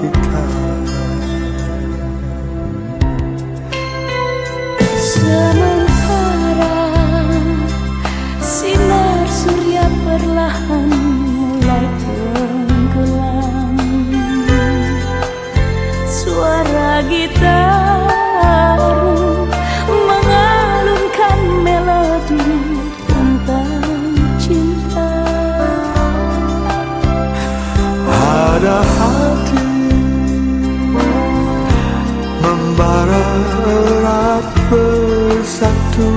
jiwa kita erat bersatu.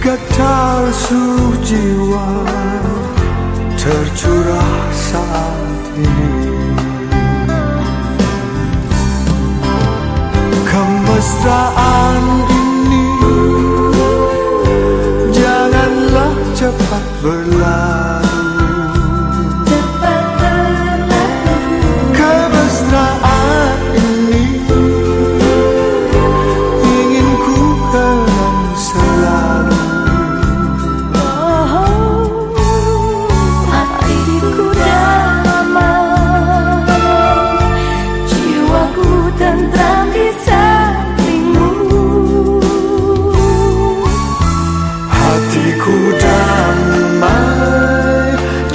Getar seluruh jiwa tercurah saat ini. Kemesraan ini Janganlah cepat berlalu damai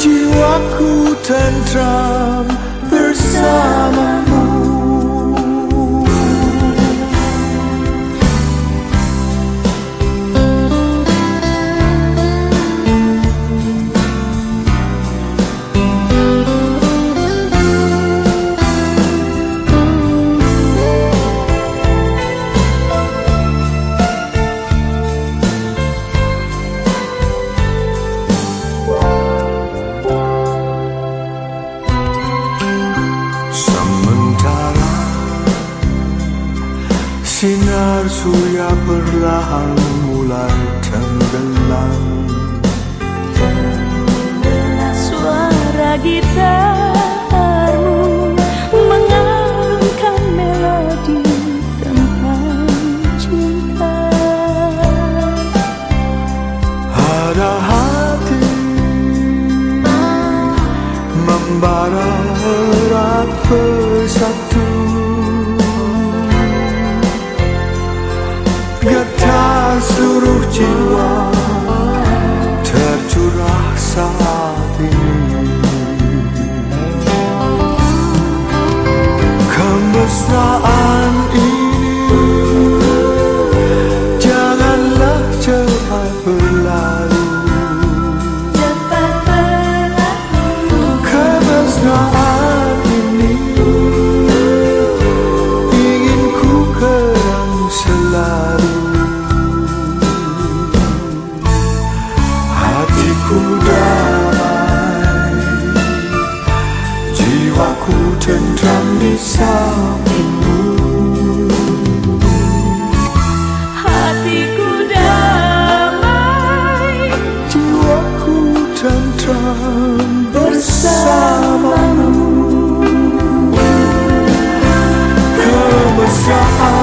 Jiwaku tentram bersamamu surya perlahan mulai tenggelam. Suara gitarmu mengalunkan melodi tentang cinta. Ada hati Membara erat bersatu saat ini Kemesraan Jiwaku tentram di sampingmu. Hatiku damai, Jiwaku tentram bersamamu. Kemesraan